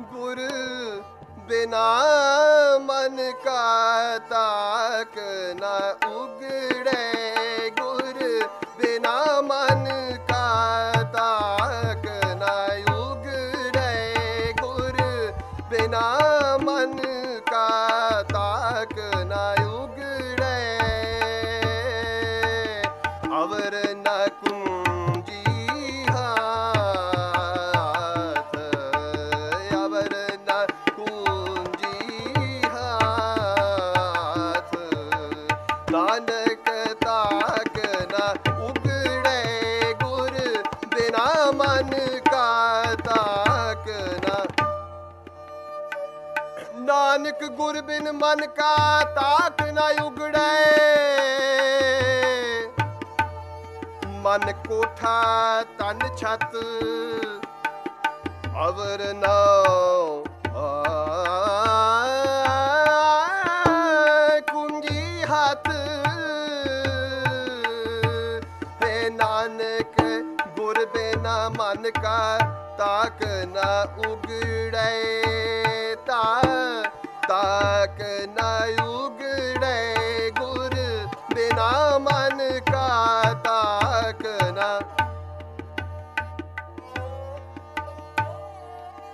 ਗੁਰ ਬਿਨਾ ਮਨ ਕਾ ਤਾਕ ਨਾ ਉਗੜੇ। ਗੁਰ ਬਿਨਾ ਮਨ ਕਾ ਤਾਕ ਨਾ ਉਗੜੇ। ਗੁਰ ਬਿਨਾ ਮਨ ਕਾ ਤਾਕ ਨਾ ਉਗੜੇ। ਅਵਰ ਨਾ ਕੁੰਜੀ ਨਾਨਕ ਤਾਕ ਨ ਉਗੜੇ ਗੁਰ ਬਿਨਾ ਮਨ ਕਾ ਤਾਕ ਨਾ। ਨਾਨਕ ਗੁਰ ਬਿਨ ਮਨ ਕਾ ਤਾਕ ਨਾ ਉਗੜੇ। ਮਨ ਕੋਠਾ ਤਨ ਛਤ ਅਵਰ ਨਾਉ ਕੁੰਜੀ ਹੱਥ ਗੁਰ ਬਿਨਾ ਮਨ ਕਾ ਤਾਕ ਨਾ ਉਗੜੇ। ਤਾ ਤਾਕ